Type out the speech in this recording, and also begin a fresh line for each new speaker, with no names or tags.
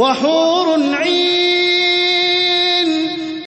وحور